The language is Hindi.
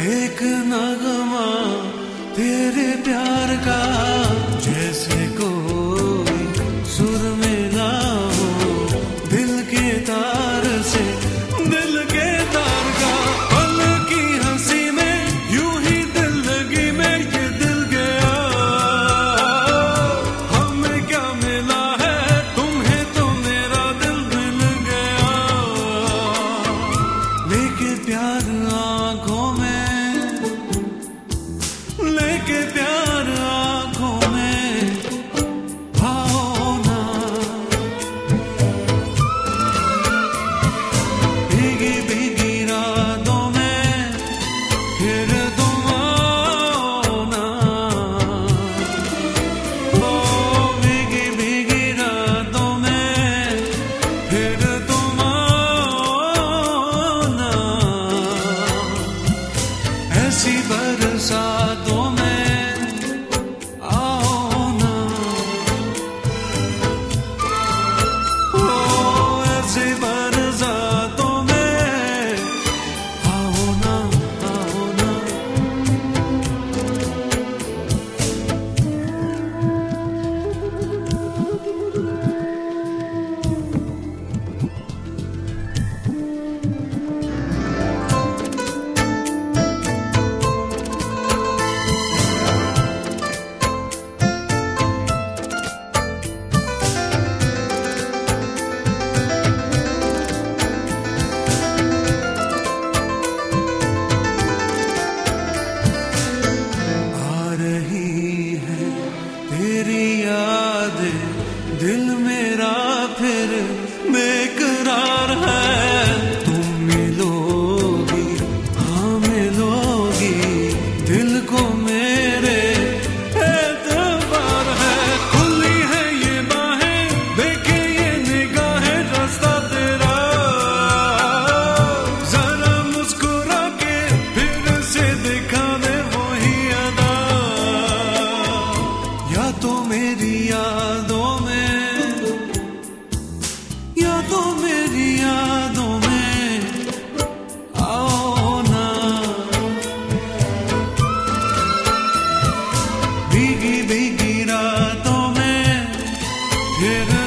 एक नगमा तेरे प्यार का लेके प्यार याद दिल भीगी भीगी रातों में फिर